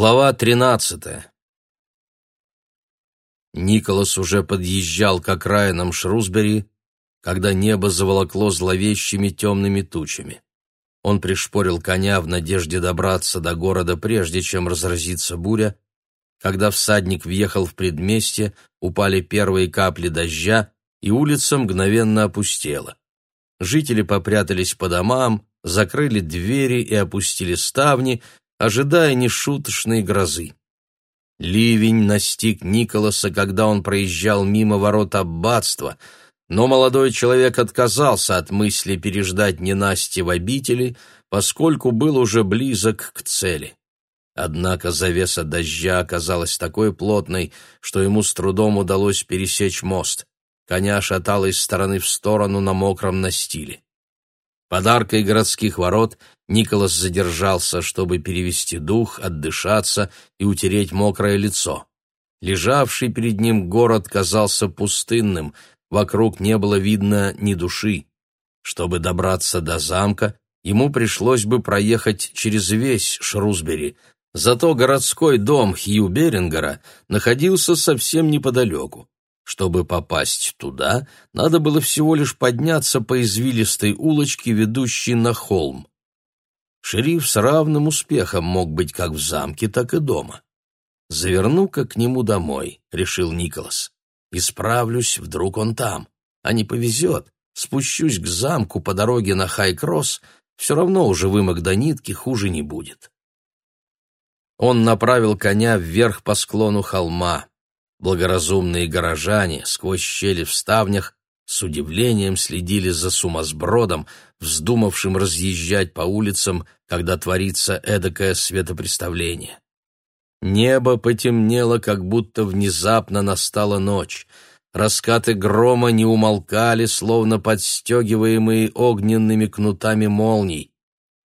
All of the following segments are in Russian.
Глава тринадцатая. Николас уже подъезжал к окраинам Шрусбери, когда небо заволокло зловещими темными тучами. Он пришпорил коня в надежде добраться до города, прежде чем разразится буря. Когда всадник въехал в предместье, упали первые капли дождя, и улица мгновенно опустела. Жители попрятались по домам, закрыли двери и опустили ставни, ожидая нешуточной грозы. Ливень настиг Николаса, когда он проезжал мимо ворот аббатства, но молодой человек отказался от мысли переждать ненасти в обители, поскольку был уже близок к цели. Однако завеса дождя оказалась такой плотной, что ему с трудом удалось пересечь мост. Коня шатало из стороны в сторону на мокром настиле. Подаркой городских ворот Николас задержался, чтобы перевести дух, отдышаться и утереть мокрое лицо. Лежавший перед ним город казался пустынным, вокруг не было видно ни души. Чтобы добраться до замка, ему пришлось бы проехать через весь Шрусбери, зато городской дом Хью Берингера находился совсем неподалеку. Чтобы попасть туда, надо было всего лишь подняться по извилистой улочке, ведущей на холм. Шериф с равным успехом мог быть как в замке, так и дома. «Заверну-ка к нему домой», — решил Николас. «Исправлюсь, вдруг он там. А не повезет. Спущусь к замку по дороге на Хай-Кросс, все равно уже вымок до нитки, хуже не будет». Он направил коня вверх по склону холма. Благоразумные горожане сквозь щели в ставнях с удивлением следили за сумасбродом, вздумавшим разъезжать по улицам, когда творится эдакое светопреставление. Небо потемнело, как будто внезапно настала ночь. Раскаты грома не умолкали, словно подстегиваемые огненными кнутами молний.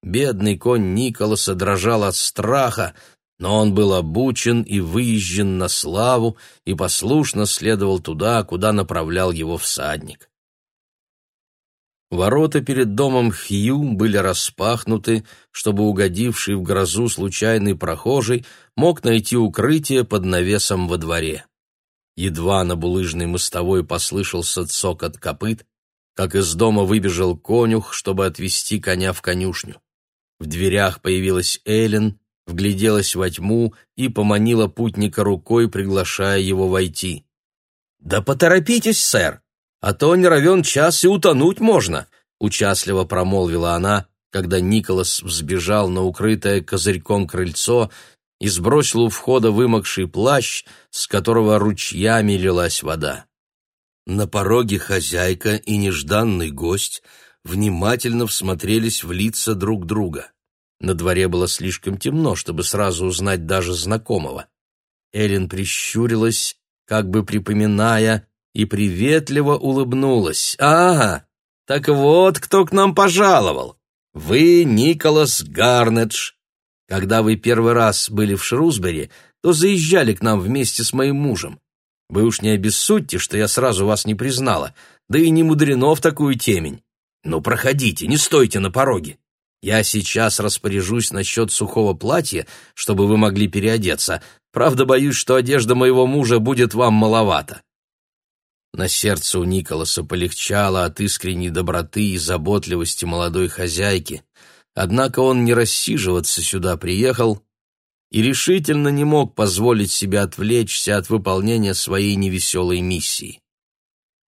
Бедный конь Николаса дрожал от страха, но он был обучен и выезжен на славу и послушно следовал туда, куда направлял его всадник. Ворота перед домом Хью были распахнуты, чтобы угодивший в грозу случайный прохожий мог найти укрытие под навесом во дворе. Едва на булыжной мостовой послышался цокот копыт, как из дома выбежал конюх, чтобы отвести коня в конюшню. В дверях появилась Эллен вгляделась во тьму и поманила путника рукой, приглашая его войти. «Да поторопитесь, сэр, а то не равен час и утонуть можно», — участливо промолвила она, когда Николас взбежал на укрытое козырьком крыльцо и сбросил у входа вымокший плащ, с которого ручьями лилась вода. На пороге хозяйка и нежданный гость внимательно всмотрелись в лица друг друга. На дворе было слишком темно, чтобы сразу узнать даже знакомого. Эллен прищурилась, как бы припоминая, и приветливо улыбнулась. «Ага, так вот кто к нам пожаловал. Вы Николас Гарнедж. Когда вы первый раз были в Шрусбери, то заезжали к нам вместе с моим мужем. Вы уж не обессудьте, что я сразу вас не признала, да и не мудрено в такую темень. Ну, проходите, не стойте на пороге. Я сейчас распоряжусь насчет сухого платья, чтобы вы могли переодеться. Правда, боюсь, что одежда моего мужа будет вам маловато». На сердце у Николаса полегчало от искренней доброты и заботливости молодой хозяйки. Однако он не рассиживаться сюда приехал и решительно не мог позволить себе отвлечься от выполнения своей невеселой миссии.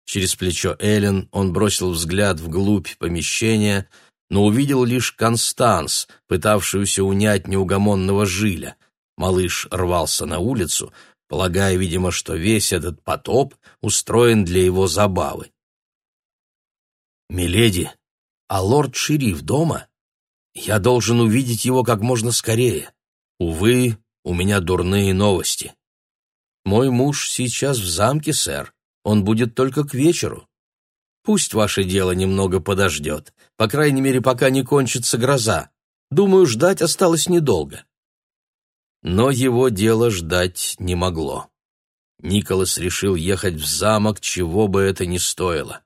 Через плечо Эллен он бросил взгляд вглубь помещения — но увидел лишь Констанс, пытавшуюся унять неугомонного жиля. Малыш рвался на улицу, полагая, видимо, что весь этот потоп устроен для его забавы. «Миледи, а лорд-шериф дома? Я должен увидеть его как можно скорее. Увы, у меня дурные новости. Мой муж сейчас в замке, сэр. Он будет только к вечеру. Пусть ваше дело немного подождет, по крайней мере, пока не кончится гроза. Думаю, ждать осталось недолго». Но его дело ждать не могло. Николас решил ехать в замок, чего бы это ни стоило.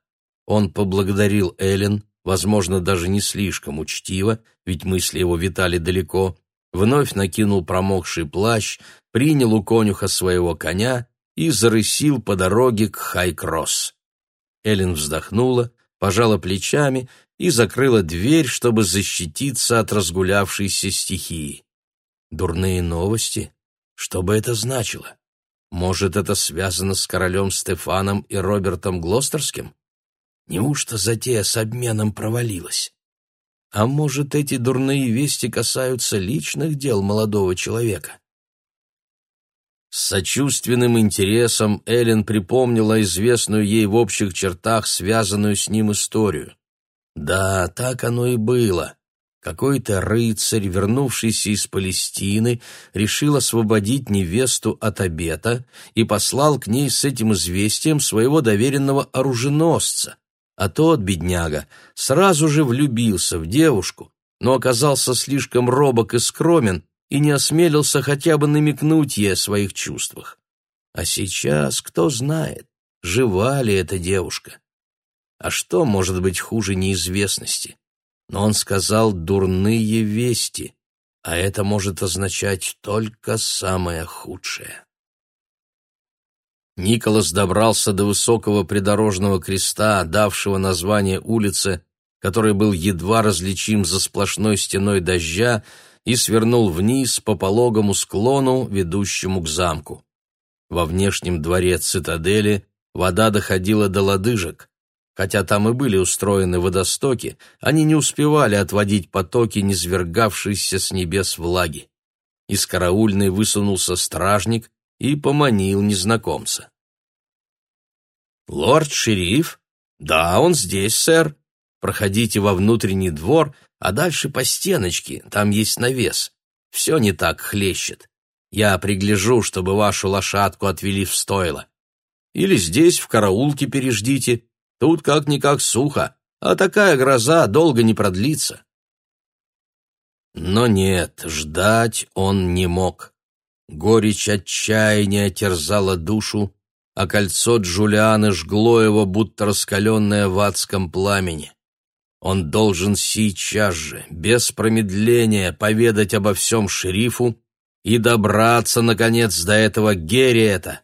Он поблагодарил Эллен, возможно, даже не слишком учтиво, ведь мысли его витали далеко, вновь накинул промокший плащ, принял у конюха своего коня и зарысил по дороге к Хай-Кросс. Эллен вздохнула, пожала плечами и закрыла дверь, чтобы защититься от разгулявшейся стихии. Дурные новости? Что бы это значило? Может, это связано с королем Стефаном и Робертом Глостерским? Неужто затея с обменом провалилась? А может, эти дурные вести касаются личных дел молодого человека? С сочувственным интересом Эллен припомнила известную ей в общих чертах связанную с ним историю. Да, так оно и было. Какой-то рыцарь, вернувшийся из Палестины, решил освободить невесту от обета и послал к ней с этим известием своего доверенного оруженосца, а тот, бедняга, сразу же влюбился в девушку, но оказался слишком робок и скромен и не осмелился хотя бы намекнуть ей о своих чувствах. А сейчас, кто знает, жива ли эта девушка. А что может быть хуже неизвестности? Но он сказал «дурные вести», а это может означать только самое худшее. Николас добрался до высокого придорожного креста, давшего название улице, который был едва различим за сплошной стеной дождя, и свернул вниз по пологому склону, ведущему к замку. Во внешнем дворе цитадели вода доходила до лодыжек. Хотя там и были устроены водостоки, они не успевали отводить потоки, низвергавшиеся с небес влаги. Из караульной высунулся стражник и поманил незнакомца. «Лорд-шериф? Да, он здесь, сэр. Проходите во внутренний двор, а дальше по стеночке, там есть навес. Все не так хлещет. Я пригляжу, чтобы вашу лошадку отвели в стойло. Или здесь, в караулке, переждите. Тут как-никак сухо, а такая гроза долго не продлится». Но нет, ждать он не мог. Горечь отчаяния терзала душу, а кольцо Джулианы жгло его, будто раскаленное в адском пламени. Он должен сейчас же, без промедления, поведать обо всем шерифу и добраться, наконец, до этого Герриэта.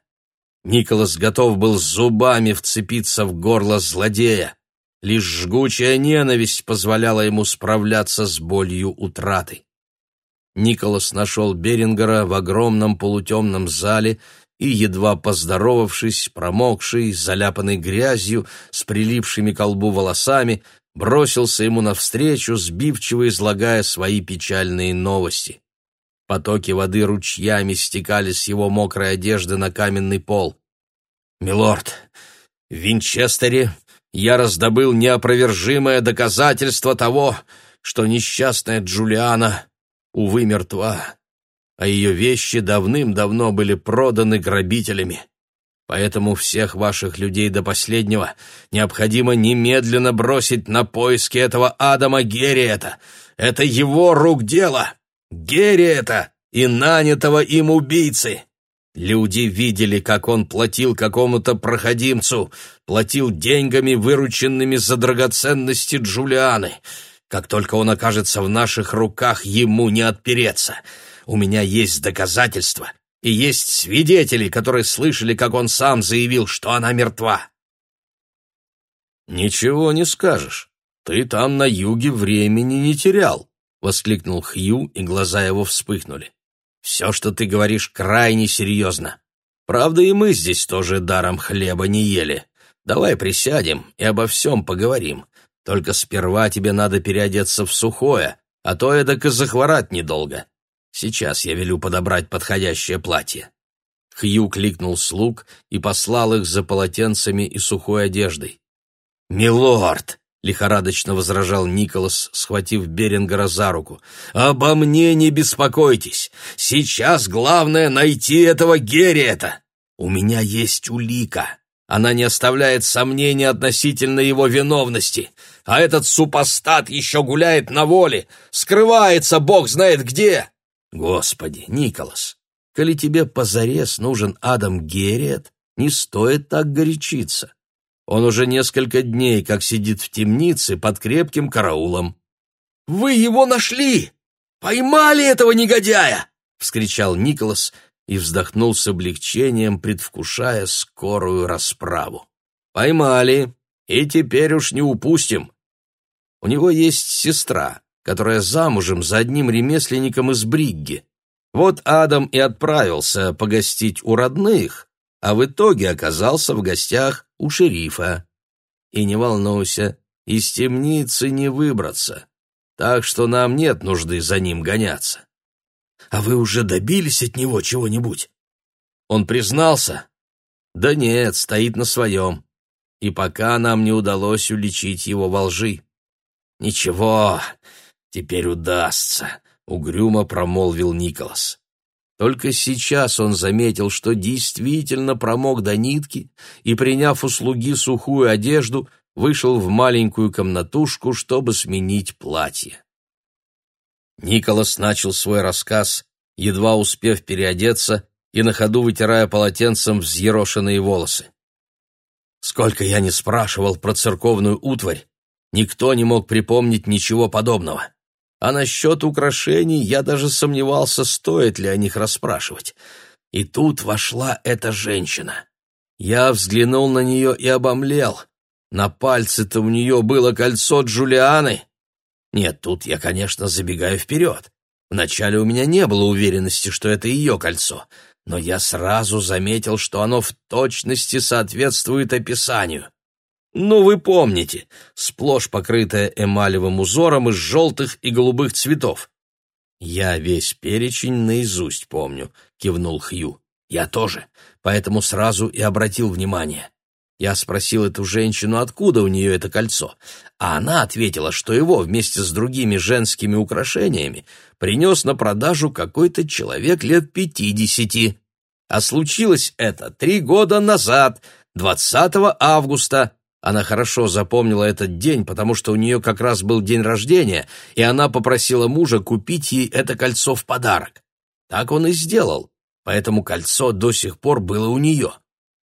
Николас готов был зубами вцепиться в горло злодея. Лишь жгучая ненависть позволяла ему справляться с болью утраты. Николас нашел Берингера в огромном полутемном зале и, едва поздоровавшись, промокший, заляпанный грязью, с прилипшими к лбу волосами, бросился ему навстречу, сбивчиво излагая свои печальные новости. Потоки воды ручьями стекали с его мокрой одежды на каменный пол. «Милорд, в Винчестере я раздобыл неопровержимое доказательство того, что несчастная Джулиана увы, мертва, а ее вещи давным-давно были проданы грабителями. Поэтому всех ваших людей до последнего необходимо немедленно бросить на поиски этого Адама Герриета. Это его рук дело. Герриета и нанятого им убийцы. Люди видели, как он платил какому-то проходимцу, платил деньгами, вырученными за драгоценности Джулианы. Как только он окажется в наших руках, ему не отпереться. У меня есть доказательства, и есть свидетели, которые слышали, как он сам заявил, что она мертва. «Ничего не скажешь. Ты там на юге времени не терял», — воскликнул Хью, и глаза его вспыхнули. «Все, что ты говоришь, крайне серьезно. Правда, и мы здесь тоже даром хлеба не ели. Давай присядем и обо всем поговорим. Только сперва тебе надо переодеться в сухое, а то эдак и захворать недолго. Сейчас я велю подобрать подходящее платье». Хью кликнул слуг и послал их за полотенцами и сухой одеждой. «Милорд!» — лихорадочно возражал Николас, схватив Берингера за руку. «Обо мне не беспокойтесь! Сейчас главное найти этого Герриета! У меня есть улика!» Она не оставляет сомнений относительно его виновности. А этот супостат еще гуляет на воле, скрывается бог знает где. Господи, Николас, коли тебе позарез нужен Адам Герриет, не стоит так горячиться. Он уже несколько дней как сидит в темнице под крепким караулом. «Вы его нашли!» Поймали этого негодяя!» — вскричал Николас и вздохнул с облегчением, предвкушая скорую расправу. «Поймали, и теперь уж не упустим. У него есть сестра, которая замужем за одним ремесленником из Бригги. Вот Адам и отправился погостить у родных, а в итоге оказался в гостях у шерифа. И не волнуйся, из темницы не выбраться, так что нам нет нужды за ним гоняться. А вы уже добились от него чего-нибудь? Он признался? Да нет, стоит на своем. И пока нам не удалось уличить его во лжи. Ничего, теперь удастся, угрюмо промолвил Николас. Только сейчас он заметил, что действительно промок до нитки и, приняв услуги сухую одежду, вышел в маленькую комнатушку, чтобы сменить платье. Николас начал свой рассказ, едва успев переодеться и на ходу вытирая полотенцем взъерошенные волосы. Сколько я не спрашивал про церковную утварь, никто не мог припомнить ничего подобного. А насчет украшений я даже сомневался, стоит ли о них расспрашивать. И тут вошла эта женщина. Я взглянул на нее и обомлел. На пальце-то у нее было кольцо Джулианы. Нет, тут я, конечно, забегаю вперед. Вначале у меня не было уверенности, что это ее кольцо, но я сразу заметил, что оно в точности соответствует описанию. Ну, вы помните, сплошь покрытое эмалевым узором из желтых и голубых цветов. «Я весь перечень наизусть помню», — кивнул Хью. «Я тоже, поэтому сразу и обратил внимание. Я спросил эту женщину, откуда у нее это кольцо, а она ответила, что его вместе с другими женскими украшениями принес на продажу какой-то человек лет пятидесяти. А случилось это три года назад, 20 августа. Она хорошо запомнила этот день, потому что у нее как раз был день рождения, и она попросила мужа купить ей это кольцо в подарок. Так он и сделал, поэтому кольцо до сих пор было у нее.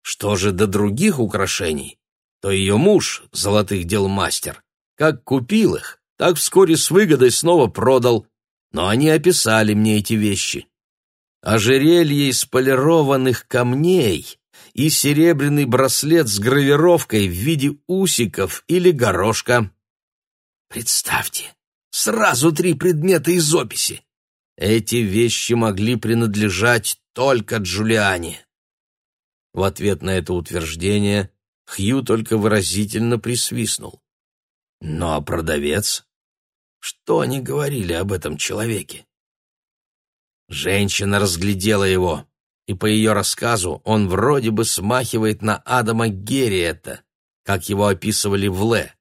Что же до других украшений, то ее муж, золотых дел мастер, как купил их, так вскоре с выгодой снова продал, но они описали мне эти вещи. Ожерелье из полированных камней и серебряный браслет с гравировкой в виде усиков или горошка. Представьте, сразу три предмета из описи. Эти вещи могли принадлежать только Джулиане. В ответ на это утверждение Хью только выразительно присвистнул. Ну а продавец? Что они говорили об этом человеке? Женщина разглядела его, и по ее рассказу он вроде бы смахивает на Адама Герриета, как его описывали в Ле.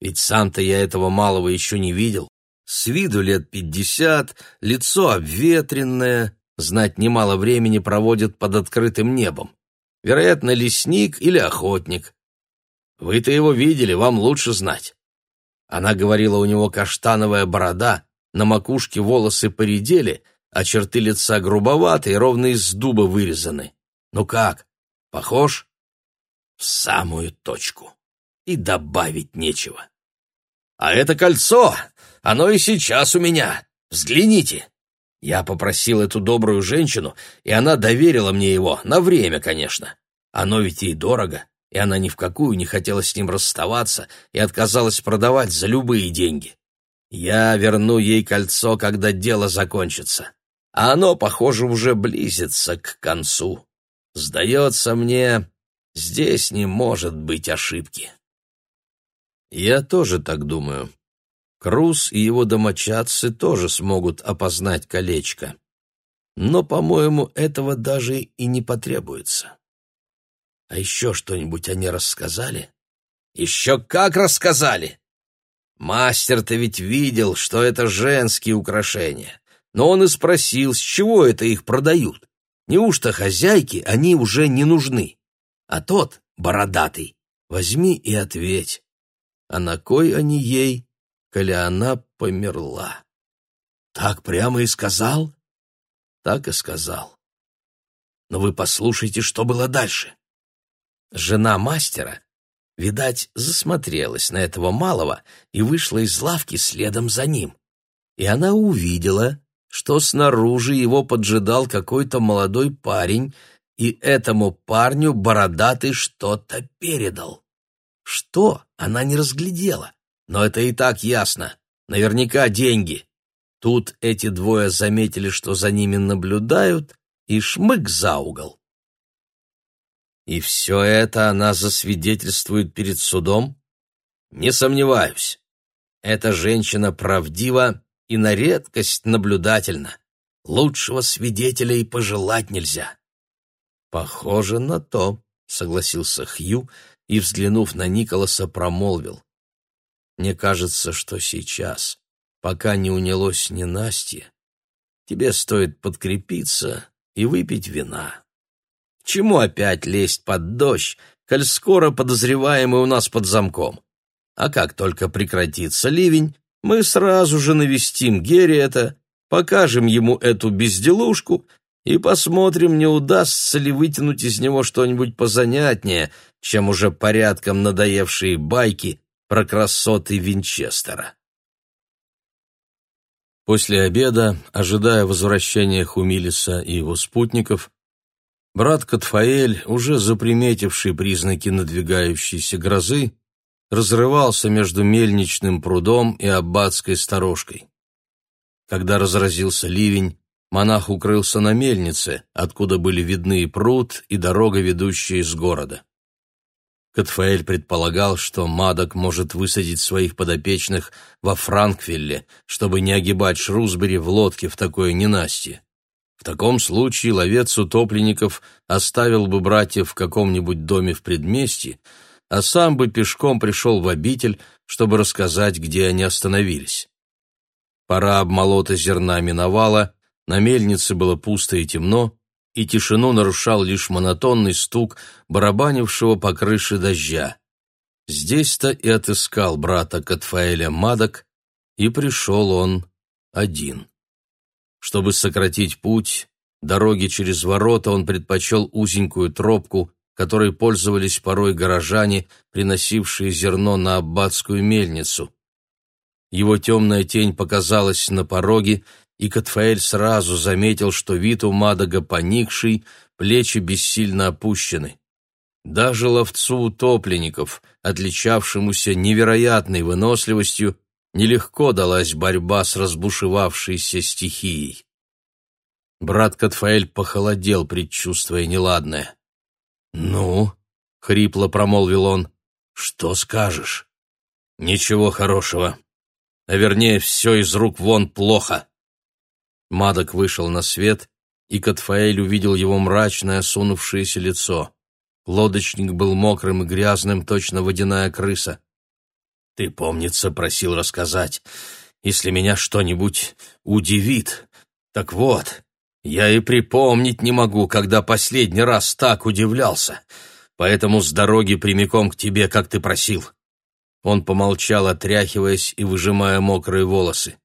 Ведь сам-то я этого малого еще не видел. С виду лет пятьдесят, лицо обветренное, знать немало времени проводит под открытым небом. Вероятно, лесник или охотник. Вы-то его видели, вам лучше знать. Она говорила, у него каштановая борода, на макушке волосы поредели, а черты лица грубоватые, ровно из дуба вырезаны. Ну как, похож? В самую точку. И добавить нечего. А это кольцо, оно и сейчас у меня. Взгляните. Я попросил эту добрую женщину, и она доверила мне его, на время, конечно. Оно ведь ей дорого, и она ни в какую не хотела с ним расставаться и отказалась продавать за любые деньги. Я верну ей кольцо, когда дело закончится. А оно, похоже, уже близится к концу. Сдается мне, здесь не может быть ошибки. Я тоже так думаю. Круз и его домочадцы тоже смогут опознать колечко. Но, по-моему, этого даже и не потребуется. А еще что-нибудь они рассказали? Еще как рассказали! Мастер-то ведь видел, что это женские украшения. Но он и спросил, с чего это их продают. Неужто хозяйке они уже не нужны? А тот, бородатый, возьми и ответь. А на кой они ей, коли она померла. Так прямо и сказал? Так и сказал. Но вы послушайте, что было дальше. Жена мастера, видать, засмотрелась на этого малого и вышла из лавки следом за ним. и она увидела, что снаружи его поджидал какой-то молодой парень, и этому парню бородатый что-то передал. Что, она не разглядела, но это и так ясно. Наверняка деньги. Тут эти двое заметили, что за ними наблюдают, и шмык за угол. И все это она засвидетельствует перед судом? Не сомневаюсь. Эта женщина правдива и на редкость наблюдательна. Лучшего свидетеля и пожелать нельзя. Похоже на то, согласился Хью и, взглянув на Николаса, промолвил. Мне кажется, что сейчас, пока не унялось ненастье, тебе стоит подкрепиться и выпить вина. чему опять лезть под дождь, коль скоро подозреваемый у нас под замком? А как только прекратится ливень, мы сразу же навестим Герриета, покажем ему эту безделушку и посмотрим, не удастся ли вытянуть из него что-нибудь позанятнее, чем уже порядком надоевшие байки про красоты Винчестера. После обеда, ожидая возвращения Хумилиса и его спутников, брат Катфаэль, уже заприметивший признаки надвигающейся грозы, разрывался между мельничным прудом и аббатской сторожкой. Когда разразился ливень, монах укрылся на мельнице, откуда были видны и пруд, и дорога, ведущая из города. Катфаэль предполагал, что Мадок может высадить своих подопечных во Франквилле, чтобы не огибать Шрусбери в лодке в такое ненастье. В таком случае ловец утопленников оставил бы братьев в каком-нибудь доме в предместье, а сам бы пешком пришел в обитель, чтобы рассказать, где они остановились. Пора обмолота зерна миновала, на мельнице было пусто и темно, и тишину нарушал лишь монотонный стук барабанившего по крыше дождя. Здесь-то и отыскал брата Катфаэля Мадок, и пришел он один. Чтобы сократить путь, дороги через ворота он предпочел узенькую тропку, которой пользовались порой горожане, приносившие зерно на аббатскую мельницу. Его темная тень показалась на пороге, и Катфаэль сразу заметил, что вид у Мадага поникший, плечи бессильно опущены. Даже ловцу утопленников, отличавшемуся невероятной выносливостью, нелегко далась борьба с разбушевавшейся стихией. Брат Катфаэль похолодел, предчувствуя неладное. «Ну?» — хрипло промолвил он. «Что скажешь?» «Ничего хорошего. А вернее, все из рук вон плохо. Мадок вышел на свет, и Катфаэль увидел его мрачное, осунувшееся лицо. Лодочник был мокрым и грязным, точно водяная крыса. «Ты, помнится, просил рассказать, если меня что-нибудь удивит. Так вот, я и припомнить не могу, когда последний раз так удивлялся, поэтому с дороги прямиком к тебе, как ты просил». Он помолчал, отряхиваясь и выжимая мокрые волосы.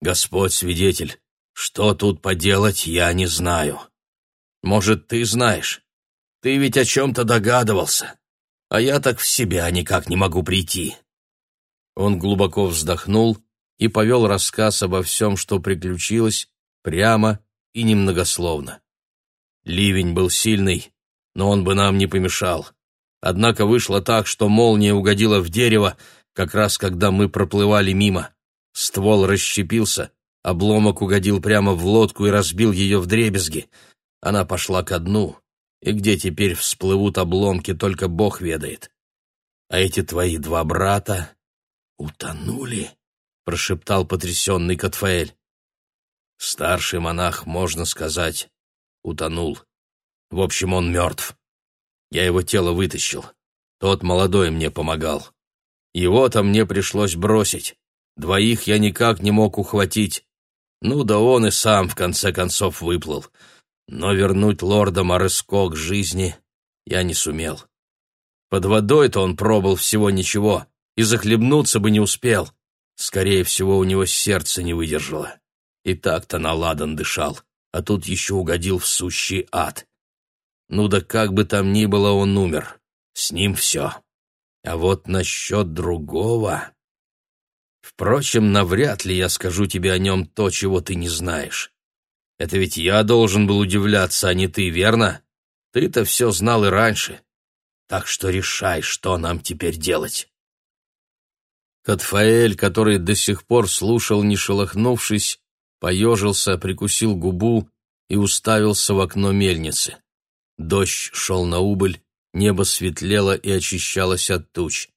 «Господь свидетель, что тут поделать, я не знаю. Может, ты знаешь? Ты ведь о чем-то догадывался, а я так в себя никак не могу прийти». Он глубоко вздохнул и повел рассказ обо всем, что приключилось, прямо и немногословно. Ливень был сильный, но он бы нам не помешал. Однако вышло так, что молния угодила в дерево, как раз когда мы проплывали мимо. Ствол расщепился, Обломок угодил прямо в лодку и разбил ее вдребезги. Она пошла ко дну, и где теперь всплывут обломки, только Бог ведает. А эти твои два брата утонули, — прошептал потрясенный Катфаэль. Старший монах, можно сказать, утонул. В общем, он мертв. Я его тело вытащил. Тот молодой мне помогал. Его-то мне пришлось бросить. Двоих я никак не мог ухватить. Ну да он и сам в конце концов выплыл. Но вернуть лорда Мореско к жизни я не сумел. Под водой-то он пробыл всего ничего, и захлебнуться бы не успел. Скорее всего, у него сердце не выдержало. И так-то наладан дышал, а тут еще угодил в сущий ад. Ну да как бы там ни было, он умер. С ним все. А вот насчет другого... Впрочем, навряд ли я скажу тебе о нем то, чего ты не знаешь. Это ведь я должен был удивляться, а не ты, верно? Ты-то все знал и раньше. Так что решай, что нам теперь делать. Катфаэль, который до сих пор слушал, не шелохнувшись, поежился, прикусил губу и уставился в окно мельницы. Дождь шел на убыль, небо светлело и очищалось от туч.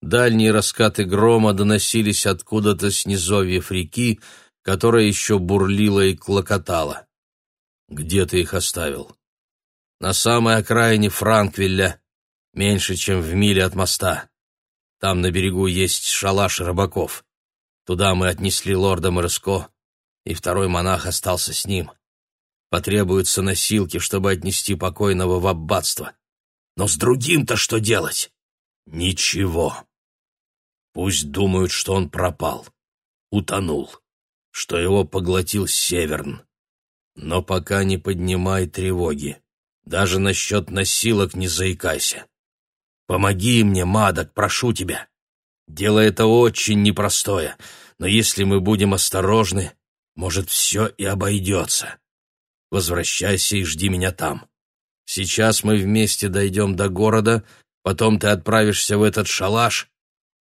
Дальние раскаты грома доносились откуда-то с низовьев реки, которая еще бурлила и клокотала. «Где ты их оставил?» «На самой окраине Франквилля, меньше, чем в миле от моста. Там на берегу есть шалаш рыбаков. Туда мы отнесли лорда Мороско, и второй монах остался с ним. Потребуются носилки, чтобы отнести покойного в аббатство. Но с другим-то что делать? Ничего. Пусть думают, что он пропал, утонул, что его поглотил Северн. Но пока не поднимай тревоги. Даже насчет носилок не заикайся. Помоги мне, Мадок, прошу тебя. Дело это очень непростое, но если мы будем осторожны, может, все и обойдется. Возвращайся и жди меня там. Сейчас мы вместе дойдем до города, потом ты отправишься в этот шалаш,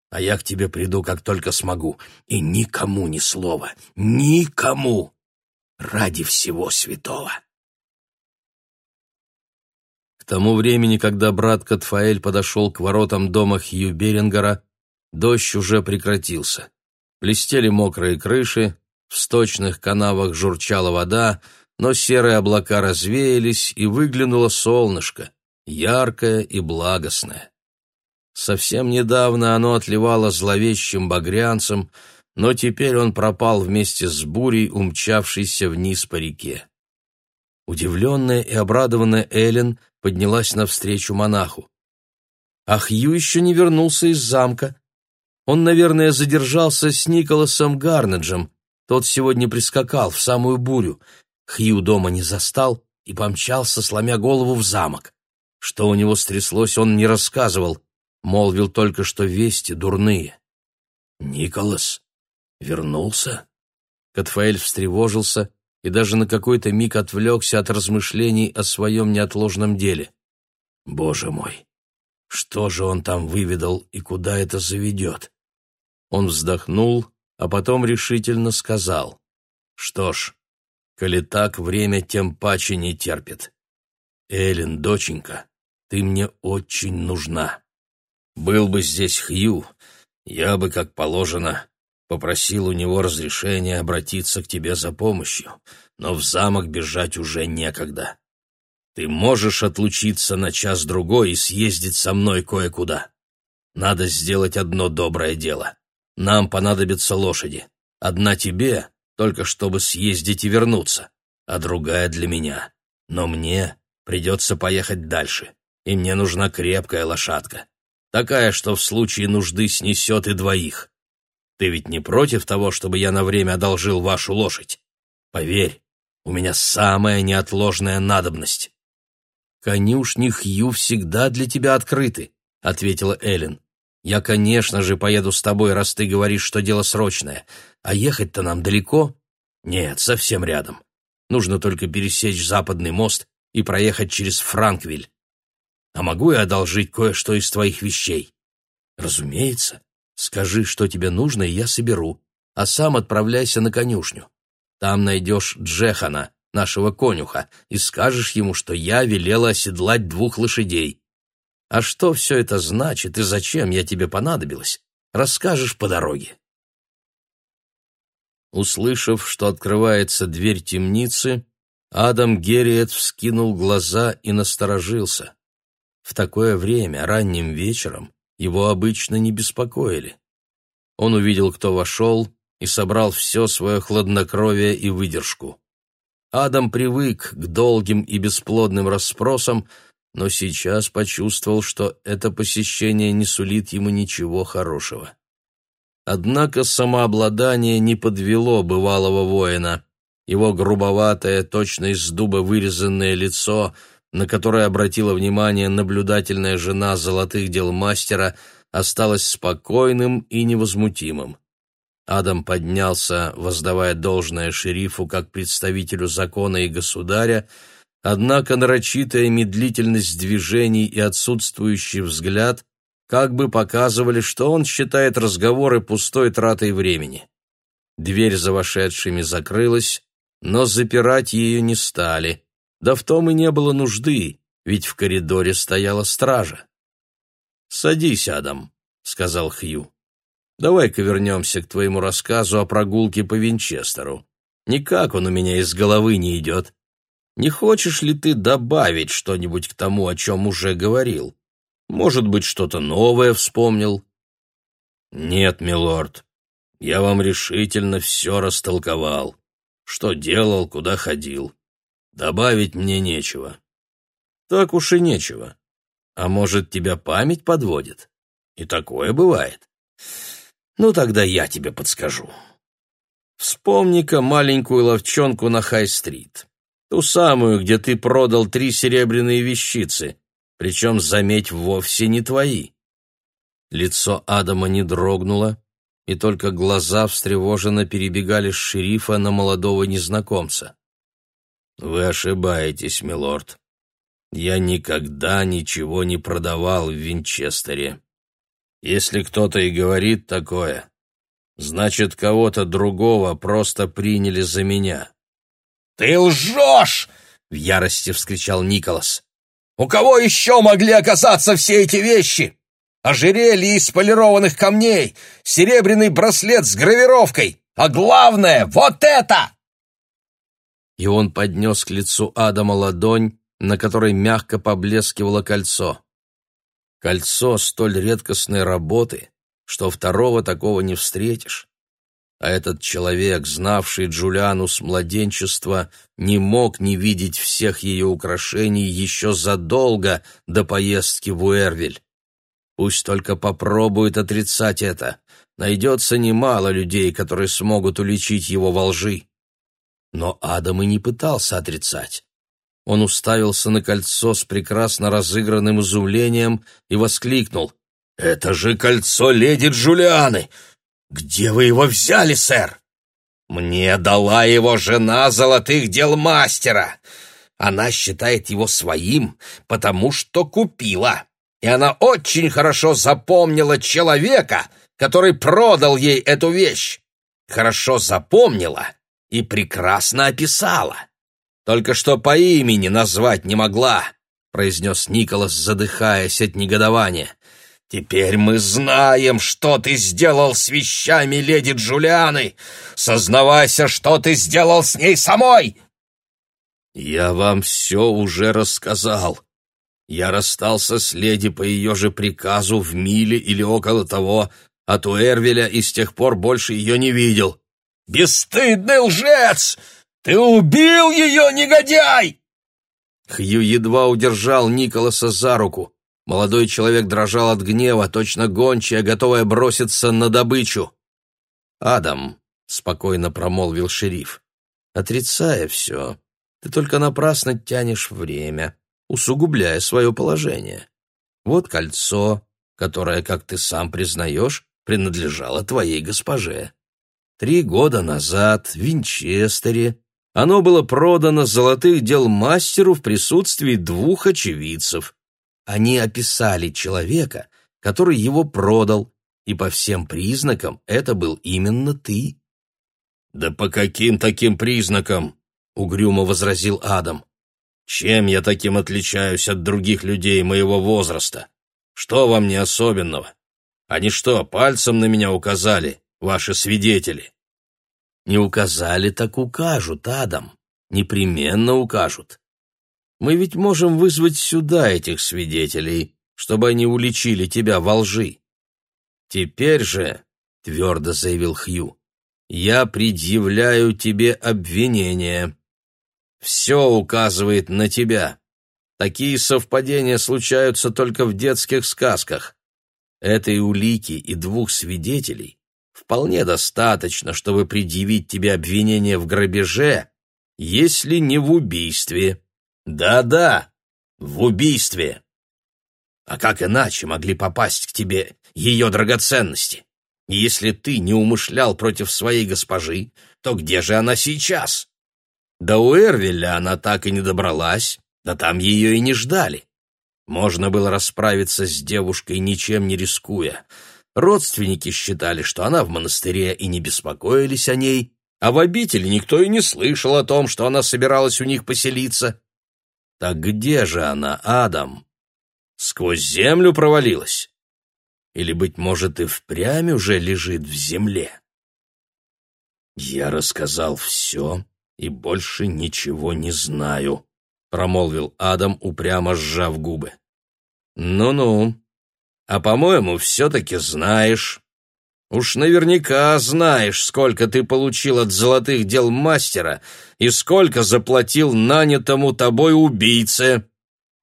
а я к тебе приду, как только смогу. И никому ни слова, никому! Ради всего святого!» К тому времени, когда брат Катфаэль подошел к воротам дома Хью Берингера, дождь уже прекратился. Блестели мокрые крыши, в сточных канавах журчала вода, но серые облака развеялись, и выглянуло солнышко, яркое и благостное. Совсем недавно оно отливало зловещим багрянцем, но теперь он пропал вместе с бурей, умчавшейся вниз по реке. Удивленная и обрадованная Эллен поднялась навстречу монаху. А Хью еще не вернулся из замка. Он, наверное, задержался с Николасом Гарнеджем. Тот сегодня прискакал в самую бурю. Хью дома не застал и помчался, сломя голову в замок. Что у него стряслось, он не рассказывал, молвил только, что вести дурные. «Николас вернулся?» Катфаэль встревожился и даже на какой-то миг отвлекся от размышлений о своем неотложном деле. «Боже мой! Что же он там выведал и куда это заведет?» Он вздохнул, а потом решительно сказал. «Что ж, коли так, время тем паче не терпит. Эллен, доченька, ты мне очень нужна. Был бы здесь Хью, я бы, как положено, попросил у него разрешения обратиться к тебе за помощью, но в замок бежать уже некогда. Ты можешь отлучиться на час-другой и съездить со мной кое-куда. Надо сделать одно доброе дело. Нам понадобятся лошади. Одна тебе, только чтобы съездить и вернуться, а другая для меня. Но мне придется поехать дальше, и мне нужна крепкая лошадка. Такая, что в случае нужды снесет и двоих. Ты ведь не против того, чтобы я на время одолжил вашу лошадь? Поверь, у меня самая неотложная надобность». «Конюшни Хью всегда для тебя открыты», — ответила Эллен. «Я, конечно же, поеду с тобой, раз ты говоришь, что дело срочное. А ехать-то нам далеко?» «Нет, совсем рядом. Нужно только пересечь западный мост и проехать через Франквиль. А могу я одолжить кое-что из твоих вещей? Разумеется. Скажи, что тебе нужно, и я соберу. А сам отправляйся на конюшню. Там найдешь Джехана, нашего конюха, и скажешь ему, что я велела оседлать двух лошадей. А что все это значит и зачем я тебе понадобилась, расскажешь по дороге. Услышав, что открывается дверь темницы, Адам Герриет вскинул глаза и насторожился. В такое время, ранним вечером, его обычно не беспокоили. Он увидел, кто вошел, и собрал все свое хладнокровие и выдержку. Адам привык к долгим и бесплодным расспросам, но сейчас почувствовал, что это посещение не сулит ему ничего хорошего. Однако самообладание не подвело бывалого воина. Его грубоватое, точно из дуба вырезанное лицо — на которое обратила внимание наблюдательная жена золотых дел мастера, осталось спокойным и невозмутимым. Адам поднялся, воздавая должное шерифу как представителю закона и государя, однако нарочитая медлительность движений и отсутствующий взгляд как бы показывали, что он считает разговоры пустой тратой времени. Дверь за вошедшими закрылась, но запирать ее не стали, да в том и не было нужды, ведь в коридоре стояла стража. «Садись, Адам», — сказал Хью. «Давай-ка вернемся к твоему рассказу о прогулке по Винчестеру. Никак он у меня из головы не идет. Не хочешь ли ты добавить что-нибудь к тому, о чем уже говорил? Может быть, что-то новое вспомнил?» «Нет, милорд, я вам решительно все растолковал. Что делал, куда ходил. Добавить мне нечего». «Так уж и нечего. А может, тебя память подводит? И такое бывает. Ну, тогда я тебе подскажу. Вспомни-ка маленькую ловчонку на Хай-стрит. Ту самую, где ты продал три серебряные вещицы, причем, заметь, вовсе не твои. Лицо Адама не дрогнуло, и только глаза встревоженно перебегали с шерифа на молодого незнакомца. «Вы ошибаетесь, милорд. Я никогда ничего не продавал в Винчестере. Если кто-то и говорит такое, значит, кого-то другого просто приняли за меня. «Ты лжешь!» — в ярости вскричал Николас. «У кого еще могли оказаться все эти вещи? Ожерелье из полированных камней, серебряный браслет с гравировкой, а главное — вот это!» И он поднес к лицу Адама ладонь, на которой мягко поблескивало кольцо. Кольцо столь редкостной работы, что второго такого не встретишь. А этот человек, знавший Джулиану с младенчества, не мог не видеть всех ее украшений еще задолго до поездки в Уэрвиль. Пусть только попробует отрицать это. Найдется немало людей, которые смогут уличить его во лжи. Но Адам и не пытался отрицать. Он уставился на кольцо с прекрасно разыгранным изумлением и воскликнул. «Это же кольцо леди Джулианы! Где вы его взяли, сэр?» «Мне дала его жена золотых дел мастера. Она считает его своим, потому что купила. И она очень хорошо запомнила человека, который продал ей эту вещь. Хорошо запомнила и прекрасно описала. Только что по имени назвать не могла, произнес Николас, задыхаясь от негодования. Теперь мы знаем, что ты сделал с вещами леди Джулианы. Сознавайся, что ты сделал с ней самой. Я вам все уже рассказал. Я расстался с леди по ее же приказу в миле или около того, от Уэрвеля и с тех пор больше ее не видел. «Бесстыдный лжец! «Ты убил ее, негодяй!» Хью едва удержал Николаса за руку. Молодой человек дрожал от гнева, точно гончая, готовая броситься на добычу. «Адам», — спокойно промолвил шериф, — «отрицая все, ты только напрасно тянешь время, усугубляя свое положение. Вот кольцо, которое, как ты сам признаешь, принадлежало твоей госпоже. Три года назад в Винчестере оно было продано золотых дел мастеру в присутствии двух очевидцев. Они описали человека, который его продал, и по всем признакам это был именно ты. «Да по каким таким признакам?» — угрюмо возразил Адам. «Чем я таким отличаюсь от других людей моего возраста? Что во мне особенного? Они что, пальцем на меня указали, ваши свидетели?» Не указали, так укажут, Адам. Непременно укажут. Мы ведь можем вызвать сюда этих свидетелей, чтобы они уличили тебя во лжи. Теперь же, — твердо заявил Хью, — я предъявляю тебе обвинение. Все указывает на тебя. Такие совпадения случаются только в детских сказках. Этой улики и двух свидетелей вполне достаточно, чтобы предъявить тебе обвинение в грабеже, если не в убийстве. Да-да, в убийстве. А как иначе могли попасть к тебе ее драгоценности? Если ты не умышлял против своей госпожи, то где же она сейчас? До Уэрвеля она так и не добралась, да там ее и не ждали. Можно было расправиться с девушкой, ничем не рискуя. Родственники считали, что она в монастыре и не беспокоились о ней, а в обители никто и не слышал о том, что она собиралась у них поселиться. Так где же она, Адам? Сквозь землю провалилась? Или, быть может, и впрямь уже лежит в земле? Я рассказал все и больше ничего не знаю, промолвил Адам, упрямо сжав губы. Ну-ну, а, по-моему, все-таки знаешь. Уж наверняка знаешь, сколько ты получил от золотых дел мастера и сколько заплатил нанятому тобой убийце.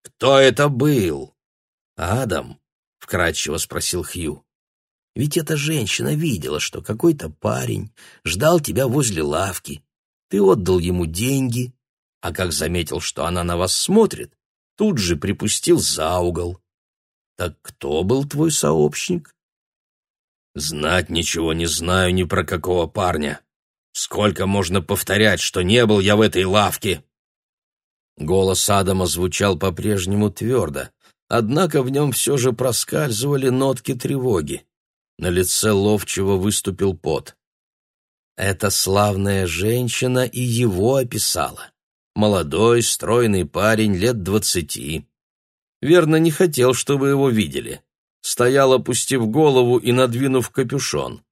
Кто это был? Адам, вкрадчиво спросил Хью. Ведь эта женщина видела, что какой-то парень ждал тебя возле лавки. Ты отдал ему деньги, а как заметил, что она на вас смотрит, тут же припустил за угол. Так кто был твой сообщник? Знать ничего не знаю ни про какого парня. Сколько можно повторять, что не был я в этой лавке? Голос Адама звучал по-прежнему твердо, однако в нем все же проскальзывали нотки тревоги. На лице ловчего выступил пот. Эта славная женщина и его описала. Молодой, стройный парень лет двадцати. Верно, не хотел, чтобы его видели стоял, опустив голову и надвинув капюшон.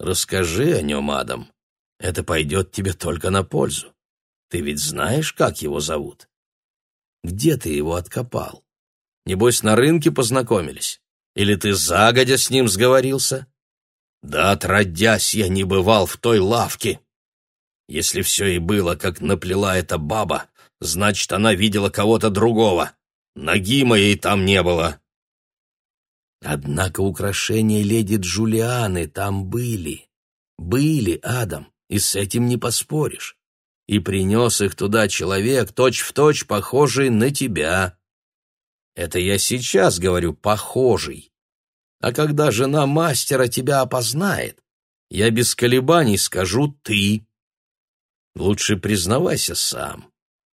«Расскажи о нем, Адам. Это пойдет тебе только на пользу. Ты ведь знаешь, как его зовут? Где ты его откопал? Небось, на рынке познакомились? Или ты загодя с ним сговорился? Да, отродясь, я не бывал в той лавке. Если все и было, как наплела эта баба, значит, она видела кого-то другого. Ноги моей там не было. Однако украшения леди Джулианы там были. Были, Адам, и с этим не поспоришь. И принес их туда человек, точь-в-точь точь похожий на тебя. Это я сейчас говорю «похожий». А когда жена мастера тебя опознает, я без колебаний скажу «ты». Лучше признавайся сам.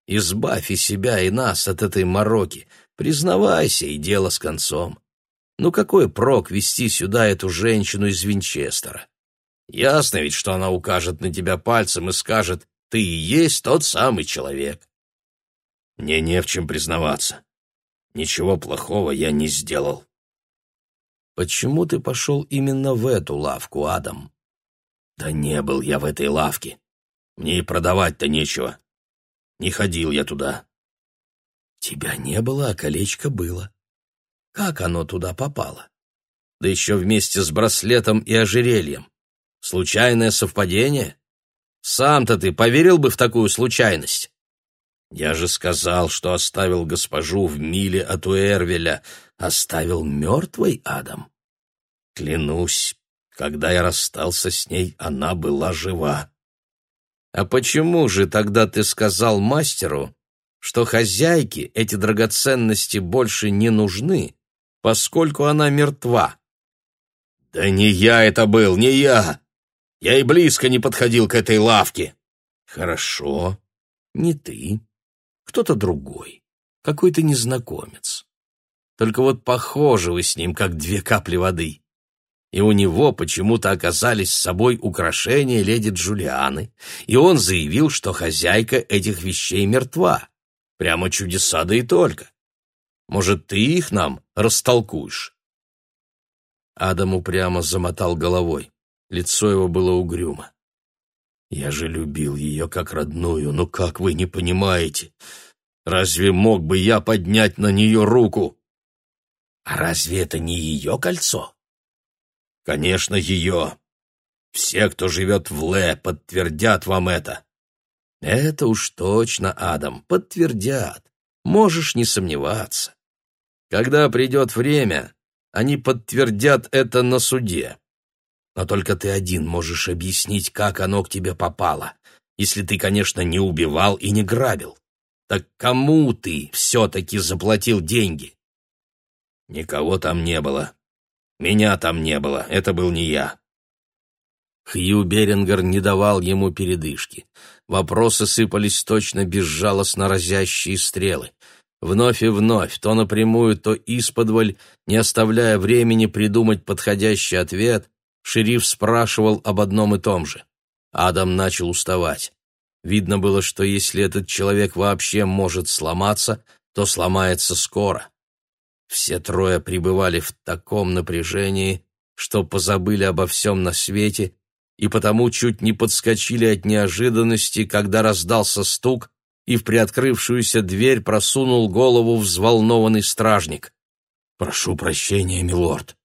Избавь и себя, и нас от этой мороки. Признавайся, и дело с концом. Ну какой прок вести сюда эту женщину из Винчестера? Ясно ведь, что она укажет на тебя пальцем и скажет, ты и есть тот самый человек. Мне не в чем признаваться. Ничего плохого я не сделал. Почему ты пошел именно в эту лавку, Адам? Да не был я в этой лавке. Мне и продавать-то нечего. Не ходил я туда. Тебя не было, а колечко было. Как оно туда попало? Да еще вместе с браслетом и ожерельем. Случайное совпадение? Сам-то ты поверил бы в такую случайность? Я же сказал, что оставил госпожу в миле от Уэрвеля. Оставил мертвый Адам. Клянусь, когда я расстался с ней, она была жива. А почему же тогда ты сказал мастеру, что хозяйке эти драгоценности больше не нужны, поскольку она мертва. «Да не я это был, не я! Я и близко не подходил к этой лавке!» «Хорошо, не ты, кто-то другой, какой-то незнакомец. Только вот похожи вы с ним, как две капли воды. И у него почему-то оказались с собой украшения леди Джулианы, и он заявил, что хозяйка этих вещей мертва. Прямо чудеса да и только. Может, ты их нам растолкуешь?» Адам упрямо замотал головой. Лицо его было угрюмо. «Я же любил ее как родную, но как вы не понимаете? Разве мог бы я поднять на нее руку?» «А разве это не ее кольцо?» «Конечно, ее. Все, кто живет в Ле, подтвердят вам это». «Это уж точно, Адам, подтвердят. Можешь не сомневаться. Когда придет время, они подтвердят это на суде. Но только ты один можешь объяснить, как оно к тебе попало, если ты, конечно, не убивал и не грабил. Так кому ты все-таки заплатил деньги? Никого там не было. Меня там не было, это был не я. Хью Берингер не давал ему передышки. Вопросы сыпались точно безжалостно разящие стрелы. Вновь и вновь, то напрямую, то исподволь, не оставляя времени придумать подходящий ответ, шериф спрашивал об одном и том же. Адам начал уставать. Видно было, что если этот человек вообще может сломаться, то сломается скоро. Все трое пребывали в таком напряжении, что позабыли обо всем на свете и потому чуть не подскочили от неожиданности, когда раздался стук, и в приоткрывшуюся дверь просунул голову взволнованный стражник. «Прошу прощения, милорд,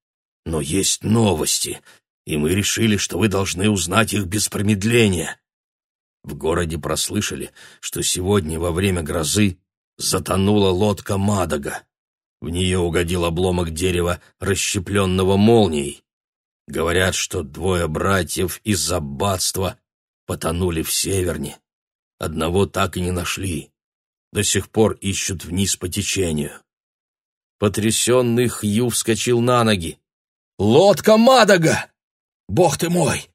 но есть новости, и мы решили, что вы должны узнать их без промедления». В городе прослышали, что сегодня во время грозы затонула лодка Мадага. В нее угодил обломок дерева, расщепленного молнией. Говорят, что двое братьев из аббатства потонули в северне. Одного так и не нашли. До сих пор ищут вниз по течению. Потрясенный Хью вскочил на ноги. «Лодка Мадага! Бог ты мой!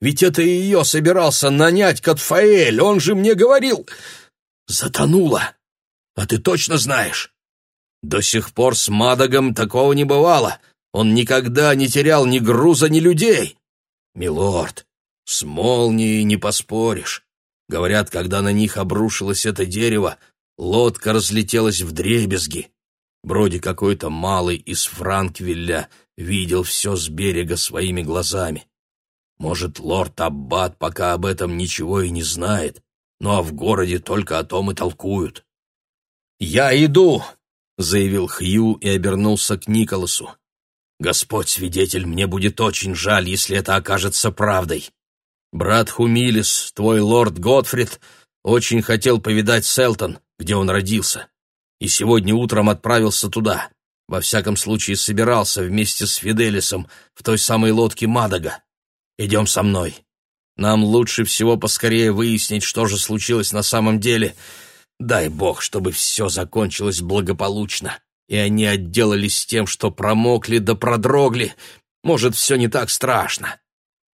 Ведь это ее собирался нанять Катфаэль, он же мне говорил...» «Затонула! А ты точно знаешь?» До сих пор с Мадагом такого не бывало. Он никогда не терял ни груза, ни людей. Милорд, с молнией не поспоришь. Говорят, когда на них обрушилось это дерево, лодка разлетелась в дребезги. Броди какой-то малый из Франквилля видел все с берега своими глазами. Может, лорд Аббат пока об этом ничего и не знает, ну а в городе только о том и толкуют. «Я иду!» заявил Хью и обернулся к Николасу. «Господь свидетель, мне будет очень жаль, если это окажется правдой. Брат Хумилис, твой лорд Готфрид, очень хотел повидать Селтон, где он родился, и сегодня утром отправился туда. Во всяком случае, собирался вместе с Фиделисом в той самой лодке Мадага. Идем со мной. Нам лучше всего поскорее выяснить, что же случилось на самом деле, — Дай бог, чтобы все закончилось благополучно, и они отделались тем, что промокли да продрогли. Может, все не так страшно.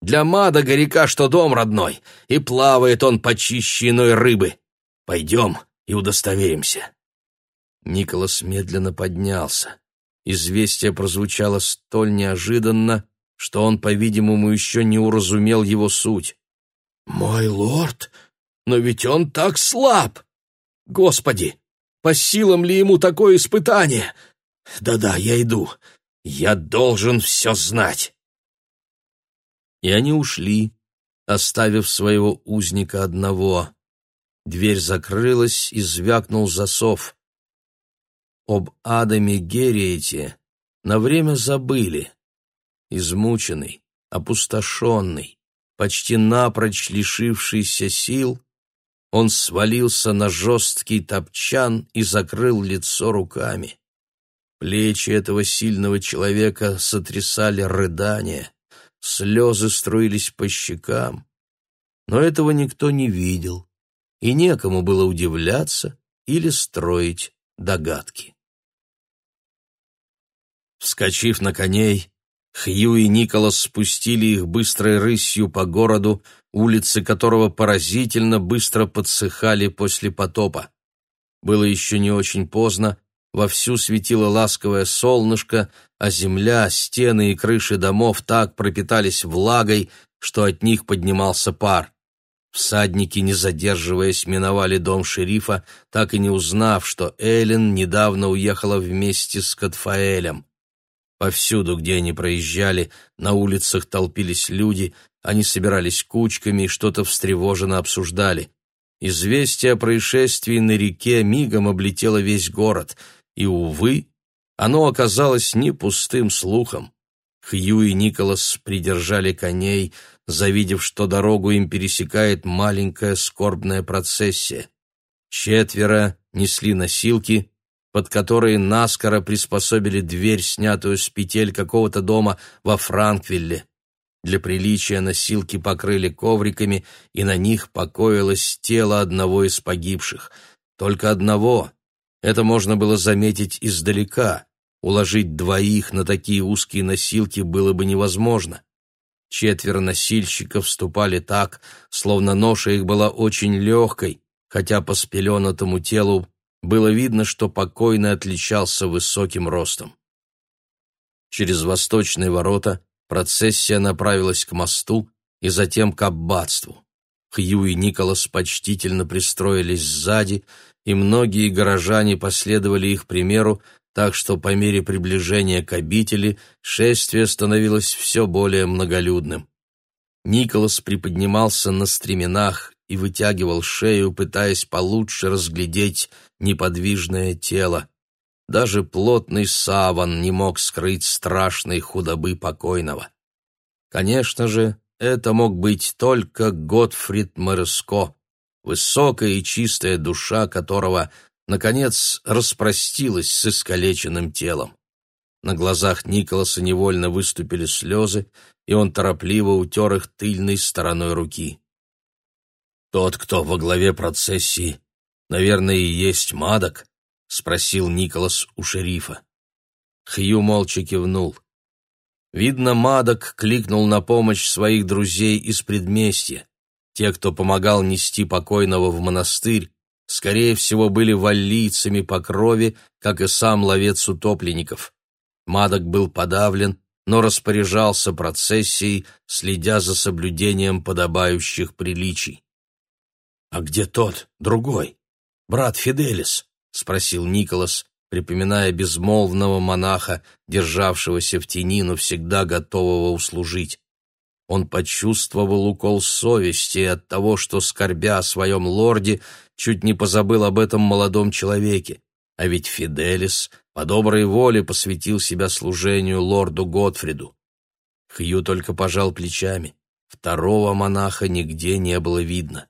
Для Мада горяка что дом родной, и плавает он почище иной рыбы. Пойдем и удостоверимся. Николас медленно поднялся. Известие прозвучало столь неожиданно, что он, по-видимому, еще не уразумел его суть. «Мой лорд, но ведь он так слаб!» Господи, по силам ли ему такое испытание? Да-да, я иду. Я должен все знать. И они ушли, оставив своего узника одного. Дверь закрылась, и звякнул засов. Об Адаме Гериете на время забыли. Измученный, опустошенный, почти напрочь лишившийся сил, он свалился на жесткий топчан и закрыл лицо руками. Плечи этого сильного человека сотрясали рыдания, слезы струились по щекам. Но этого никто не видел, и некому было удивляться или строить догадки. Вскочив на коней, Хью и Николас спустили их быстрой рысью по городу, улицы которого поразительно быстро подсыхали после потопа. Было еще не очень поздно, вовсю светило ласковое солнышко, а земля, стены и крыши домов так пропитались влагой, что от них поднимался пар. Всадники, не задерживаясь, миновали дом шерифа, так и не узнав, что Эллен недавно уехала вместе с Катфаэлем. Повсюду, где они проезжали, на улицах толпились люди, они собирались кучками и что-то встревоженно обсуждали. Известие о происшествии на реке мигом облетело весь город, и, увы, оно оказалось не пустым слухом. Хью и Николас придержали коней, завидев, что дорогу им пересекает маленькая скорбная процессия. Четверо несли носилки, под которые наскоро приспособили дверь, снятую с петель какого-то дома во Франквилле. Для приличия носилки покрыли ковриками, и на них покоилось тело одного из погибших. Только одного. Это можно было заметить издалека. Уложить двоих на такие узкие носилки было бы невозможно. Четверо носильщиков вступали так, словно ноша их была очень легкой, хотя по спеленатому телу было видно, что покойный отличался высоким ростом. Через восточные ворота процессия направилась к мосту и затем к аббатству. Хью и Николас почтительно пристроились сзади, и многие горожане последовали их примеру, так что по мере приближения к обители шествие становилось все более многолюдным. Николас приподнимался на стременах и вытягивал шею, пытаясь получше разглядеть неподвижное тело. Даже плотный саван не мог скрыть страшной худобы покойного. Конечно же, это мог быть только Готфрид Мореско, высокая и чистая душа которого, наконец, распростилась с искалеченным телом. На глазах Николаса невольно выступили слезы, и он торопливо утер их тыльной стороной руки. «Тот, кто во главе процессии, наверное, и есть Мадок?» — спросил Николас у шерифа. Хью молча кивнул. Видно, Мадок кликнул на помощь своих друзей из предместья. Те, кто помогал нести покойного в монастырь, скорее всего, были валлийцами по крови, как и сам ловец утопленников. Мадок был подавлен, но распоряжался процессией, следя за соблюдением подобающих приличий. «А где тот, другой? Брат Фиделис?» — спросил Николас, припоминая безмолвного монаха, державшегося в тени, но всегда готового услужить. Он почувствовал укол совести от того, что, скорбя о своем лорде, чуть не позабыл об этом молодом человеке. А ведь Фиделис по доброй воле посвятил себя служению лорду Готфриду. Хью только пожал плечами. Второго монаха нигде не было видно.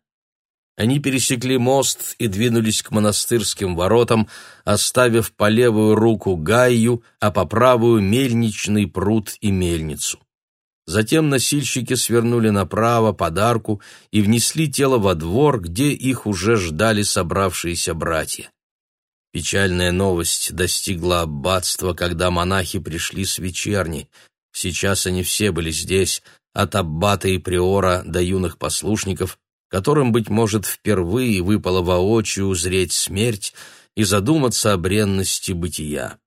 Они пересекли мост и двинулись к монастырским воротам, оставив по левую руку Гайю, а по правую — мельничный пруд и мельницу. Затем носильщики свернули направо подарку и внесли тело во двор, где их уже ждали собравшиеся братья. Печальная новость достигла аббатства, когда монахи пришли с вечерни. Сейчас они все были здесь, от аббата и приора до юных послушников, которым, быть может, впервые выпало воочию узреть смерть и задуматься о бренности бытия.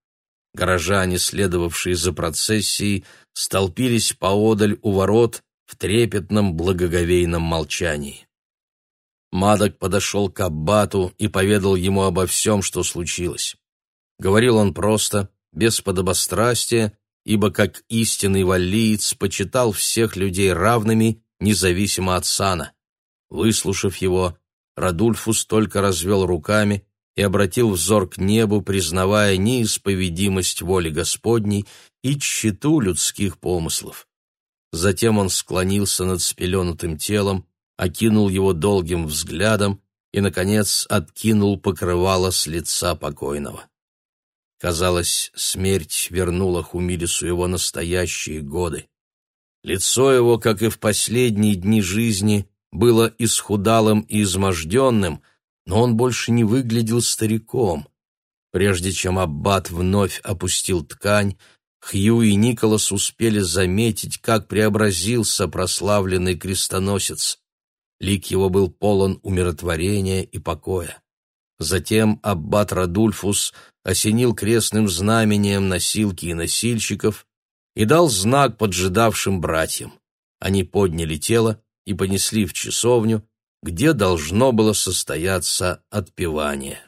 Горожане, следовавшие за процессией, столпились поодаль у ворот в трепетном благоговейном молчании. Мадок подошел к Аббату и поведал ему обо всем, что случилось. Говорил он просто, без подобострастия, ибо как истинный валлиец почитал всех людей равными, независимо от сана. Выслушав его, Радульфус только развел руками и обратил взор к небу, признавая неисповедимость воли Господней и тщету людских помыслов. Затем он склонился над спеленутым телом, окинул его долгим взглядом и, наконец, откинул покрывало с лица покойного. Казалось, смерть вернула Хумилису его настоящие годы. Лицо его, как и в последние дни жизни, было исхудалым и изможденным, но он больше не выглядел стариком. Прежде чем аббат вновь опустил ткань, Хью и Николас успели заметить, как преобразился прославленный крестоносец. Лик его был полон умиротворения и покоя. Затем аббат Радульфус осенил крестным знамением носилки и носильщиков и дал знак поджидавшим братьям. Они подняли тело и понесли в часовню, где должно было состояться отпевание.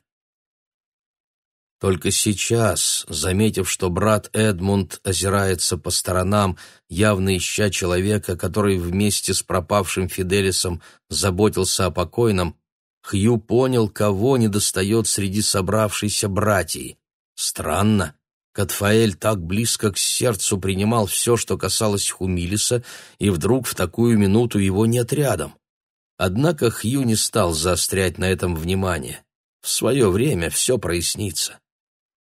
Только сейчас, заметив, что брат Эдмунд озирается по сторонам, явно ища человека, который вместе с пропавшим Фиделисом заботился о покойном, Хью понял, кого недостает среди собравшейся братьев. Странно, Катфаэль так близко к сердцу принимал все, что касалось Хумилиса, и вдруг в такую минуту его нет рядом. Однако Хью не стал заострять на этом внимание. В свое время все прояснится.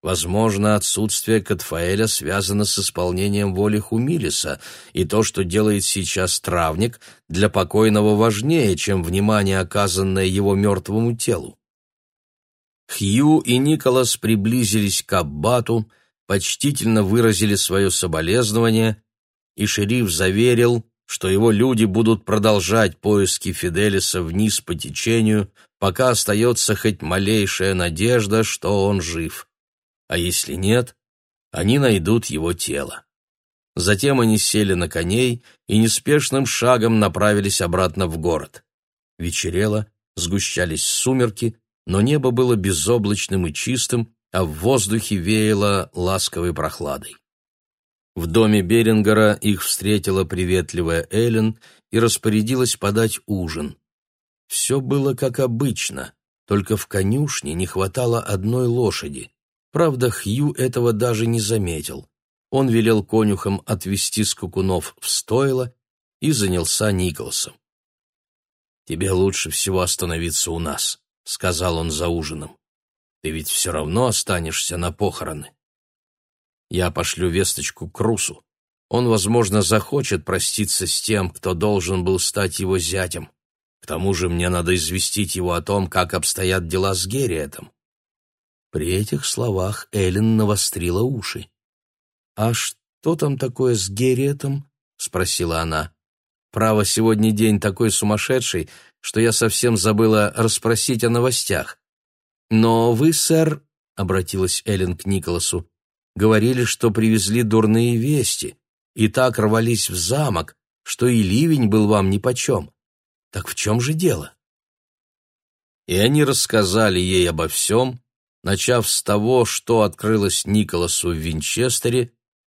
Возможно, отсутствие Катфаэля связано с исполнением воли Хумилиса, и то, что делает сейчас травник, для покойного важнее, чем внимание, оказанное его мертвому телу. Хью и Николас приблизились к Аббату, почтительно выразили свое соболезнование, и шериф заверил, что его люди будут продолжать поиски Фиделиса вниз по течению, пока остается хоть малейшая надежда, что он жив. А если нет, они найдут его тело. Затем они сели на коней и неспешным шагом направились обратно в город. Вечерело, сгущались сумерки, но небо было безоблачным и чистым, а в воздухе веяло ласковой прохладой. В доме Берингера их встретила приветливая Эллен и распорядилась подать ужин. Все было как обычно, только в конюшне не хватало одной лошади. Правда, Хью этого даже не заметил. Он велел конюхам отвезти скакунов в стойло и занялся Николасом. «Тебе лучше всего остановиться у нас», — сказал он за ужином. «Ты ведь все равно останешься на похороны». Я пошлю весточку к Русу. Он, возможно, захочет проститься с тем, кто должен был стать его зятем. К тому же мне надо известить его о том, как обстоят дела с Герриетом. При этих словах Эллен навострила уши. «А что там такое с Герриетом?» — спросила она. «Право, сегодня день такой сумасшедший, что я совсем забыла расспросить о новостях. Но вы, сэр, — обратилась Эллен к Николасу, — говорили, что привезли дурные вести, и так рвались в замок, что и ливень был вам нипочем. Так в чем же дело?» И они рассказали ей обо всем, начав с того, что открылось Николасу в Винчестере,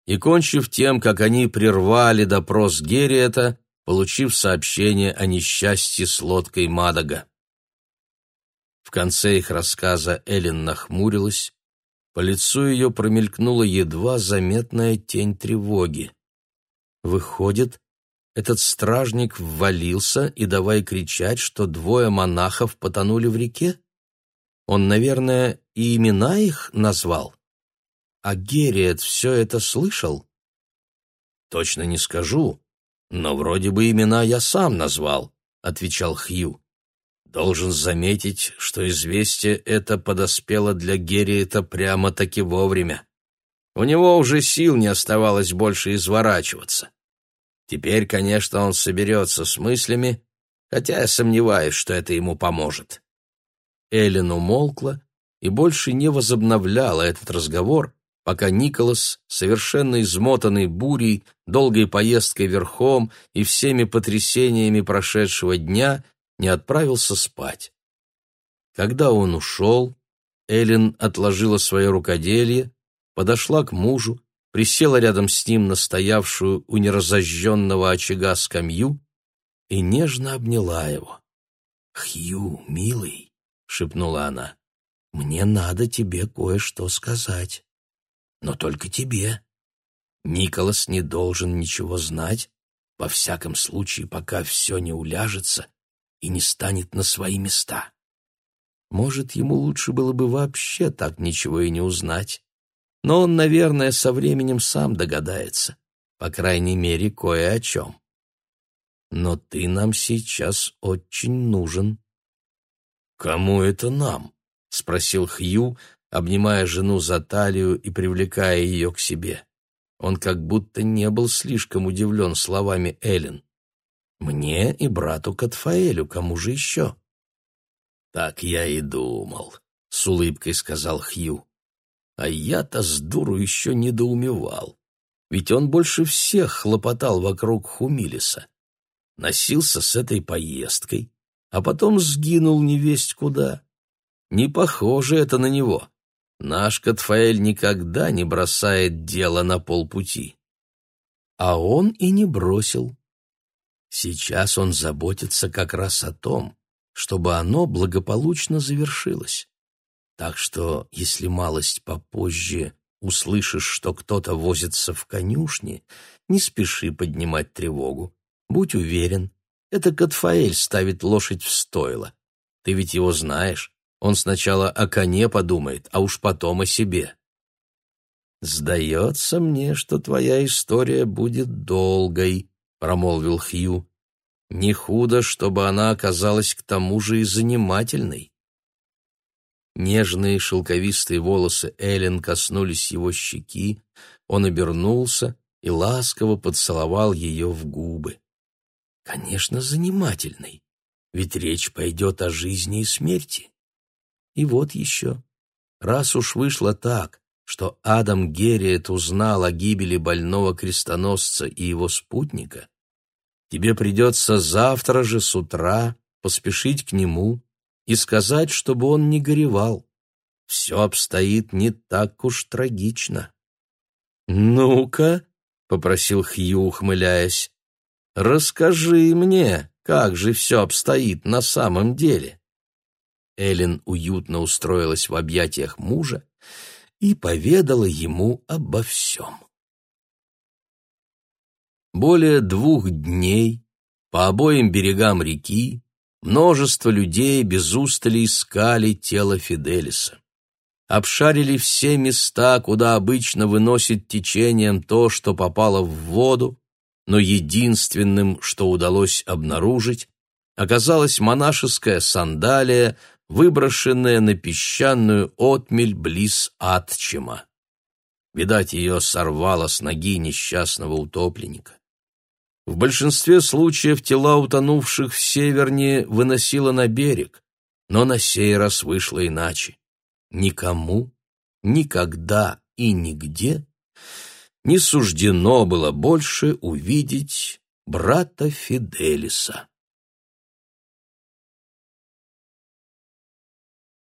и кончив тем, как они прервали допрос Герриета, получив сообщение о несчастье с лодкой Мадага. Конце их рассказа Эллен нахмурилась, по лицу ее промелькнула едва заметная тень тревоги. Выходит, этот стражник ввалился и давай кричать, что двое монахов потонули в реке? Он, наверное, и имена их назвал. А Гериет все это слышал? Точно не скажу, но вроде бы имена я сам назвал, отвечал Хью. Должен заметить, что известие это подоспело для Гериета прямо-таки вовремя. У него уже сил не оставалось больше изворачиваться. Теперь, конечно, он соберется с мыслями, хотя я сомневаюсь, что это ему поможет. Эллен умолкла и больше не возобновляла этот разговор, пока Николас, совершенно измотанный бурей, долгой поездкой верхом и всеми потрясениями прошедшего дня, не отправился спать. Когда он ушел, Эллен отложила свое рукоделие, подошла к мужу, присела рядом с ним на стоявшую у неразожженного очага скамью и нежно обняла его. «Хью, милый, — шепнула она. «Мне надо тебе кое-что сказать. Но только тебе. Николас не должен ничего знать, во всяком случае, пока все не уляжется и не станет на свои места. Может, ему лучше было бы вообще так ничего и не узнать. Но он, наверное, со временем сам догадается, по крайней мере, кое о чем. Но ты нам сейчас очень нужен. «Кому это нам?» — спросил Хью, обнимая жену за талию и привлекая ее к себе. Он как будто не был слишком удивлен словами Эллен. «Мне и брату Катфаэлю, кому же еще?» «Так я и думал», — с улыбкой сказал Хью. «А я-то с дуру еще недоумевал, ведь он больше всех хлопотал вокруг Хумилиса. Носился с этой поездкой, а потом сгинул невесть куда. Не похоже это на него. Наш Катфаэль никогда не бросает дело на полпути. А он и не бросил. Сейчас он заботится как раз о том, чтобы оно благополучно завершилось. Так что, если малость попозже услышишь, что кто-то возится в конюшне, не спеши поднимать тревогу. Будь уверен, это Катфаэль ставит лошадь в стойло. Ты ведь его знаешь. Он сначала о коне подумает, а уж потом о себе. «Сдается мне, что твоя история будет долгой», — промолвил Хью. «Не худо, чтобы она оказалась к тому же и занимательной». Нежные шелковистые волосы Эллен коснулись его щеки, он обернулся и ласково поцеловал ее в губы. Конечно, занимательный, ведь речь пойдет о жизни и смерти. И вот еще, раз уж вышло так, что Адам Герриет узнал о гибели больного крестоносца и его спутника, тебе придется завтра же с утра поспешить к нему и сказать, чтобы он не горевал. Все обстоит не так уж трагично. «Ну-ка», — попросил Хью, ухмыляясь, — «расскажи мне, как же все обстоит на самом деле». Эллен уютно устроилась в объятиях мужа и поведала ему обо всем. Более двух дней по обоим берегам реки множество людей без устали искали тело Фиделиса. Обшарили все места, куда обычно выносит течением то, что попало в воду, но единственным, что удалось обнаружить, оказалась монашеская сандалия, выброшенная на песчаную отмель близ Атчима. Видать, ее сорвало с ноги несчастного утопленника. В большинстве случаев тела утонувших в северне выносило на берег, но на сей раз вышло иначе. Никому, никогда и нигде не суждено было больше увидеть брата Фиделиса.